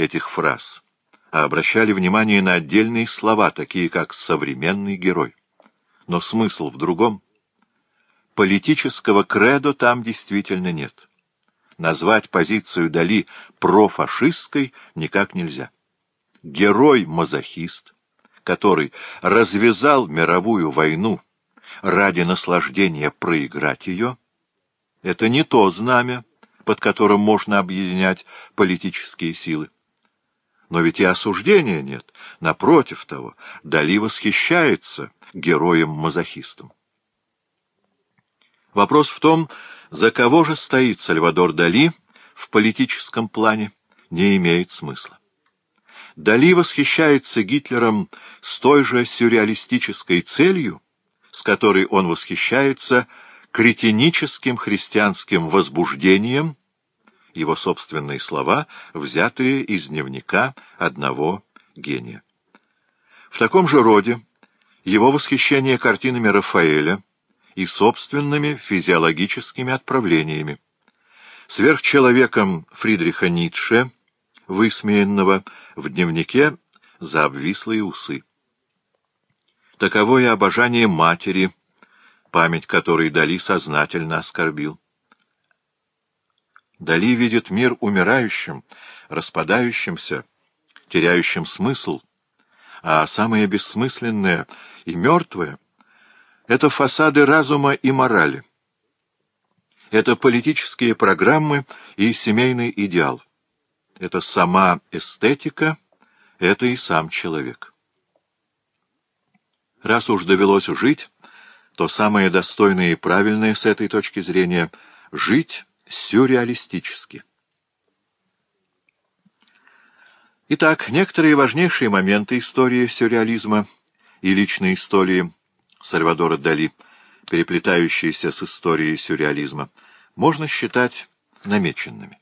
этих фраз, а обращали внимание на отдельные слова, такие как «современный герой». Но смысл в другом. Политического кредо там действительно нет. Назвать позицию Дали профашистской никак нельзя. Герой-мазохист, который развязал мировую войну ради наслаждения проиграть ее, это не то знамя, под которым можно объединять политические силы. Но ведь и осуждения нет. Напротив того, Дали восхищается героем-мазохистом. Вопрос в том, за кого же стоит Сальвадор Дали в политическом плане, не имеет смысла. Дали восхищается Гитлером с той же сюрреалистической целью, с которой он восхищается кретиническим христианским возбуждением его собственные слова, взятые из дневника одного гения. В таком же роде его восхищение картинами Рафаэля и собственными физиологическими отправлениями. Сверхчеловеком Фридриха Ницше, высмеянного в дневнике за обвислые усы. Таковое обожание матери, память которой Дали сознательно оскорбил. Дали видит мир умирающим, распадающимся, теряющим смысл, а самое бессмысленное и мертвое — это фасады разума и морали. Это политические программы и семейный идеал. Это сама эстетика, это и сам человек. Раз уж довелось жить, то самое достойное и правильное с этой точки зрения — жить — сюрреалистически. Итак, некоторые важнейшие моменты истории сюрреализма и личной истории Сальвадора Дали, переплетающиеся с историей сюрреализма, можно считать намеченными.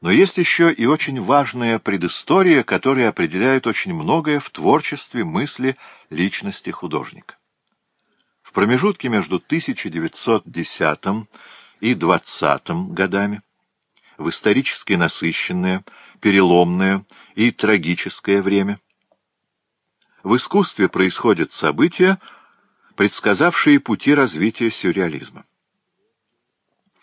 Но есть еще и очень важная предыстория, которая определяет очень многое в творчестве мысли личности художника. В промежутке между 1910 и двадцатым годами, в исторически насыщенное, переломное и трагическое время. В искусстве происходят события, предсказавшие пути развития сюрреализма.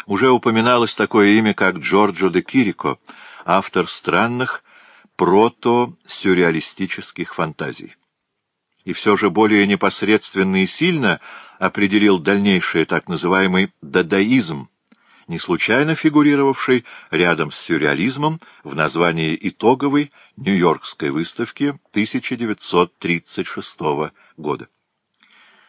Уже упоминалось такое имя, как Джорджо де Кирико, автор странных прото-сюрреалистических фантазий и все же более непосредственно и сильно определил дальнейший так называемый дадаизм, не случайно фигурировавший рядом с сюрреализмом в названии итоговой Нью-Йоркской выставки 1936 года.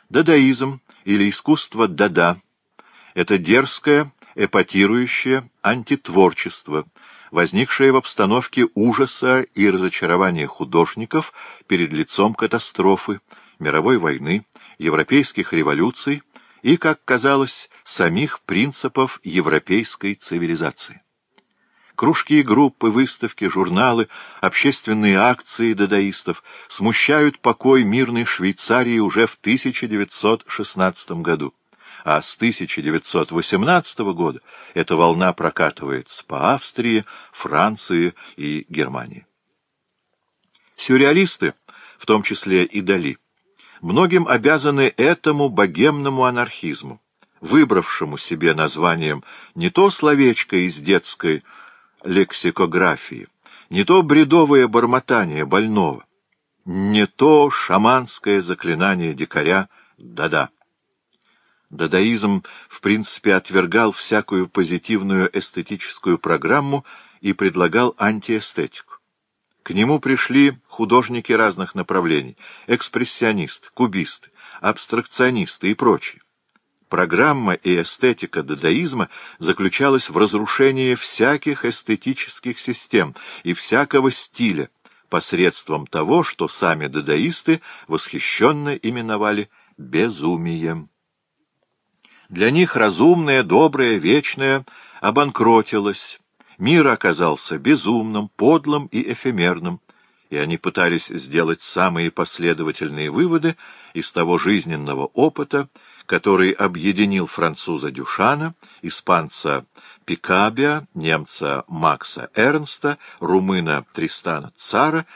Дадаизм или искусство дада — это дерзкое, эпатирующее антитворчество — возникшее в обстановке ужаса и разочарования художников перед лицом катастрофы, мировой войны, европейских революций и, как казалось, самих принципов европейской цивилизации. Кружки и группы, выставки, журналы, общественные акции дадаистов смущают покой мирной Швейцарии уже в 1916 году а с 1918 года эта волна прокатывается по Австрии, Франции и Германии. Сюрреалисты, в том числе и Дали, многим обязаны этому богемному анархизму, выбравшему себе названием не то словечко из детской лексикографии, не то бредовое бормотание больного, не то шаманское заклинание дикаря «да-да». Дадаизм, в принципе, отвергал всякую позитивную эстетическую программу и предлагал антиэстетику. К нему пришли художники разных направлений — экспрессионисты, кубисты, абстракционисты и прочие. Программа и эстетика дадаизма заключалась в разрушении всяких эстетических систем и всякого стиля посредством того, что сами дадаисты восхищенно именовали «безумием». Для них разумное, доброе, вечное обанкротилось. Мир оказался безумным, подлым и эфемерным, и они пытались сделать самые последовательные выводы из того жизненного опыта, который объединил француза Дюшана, испанца Пикабия, немца Макса Эрнста, румына Тристана Цара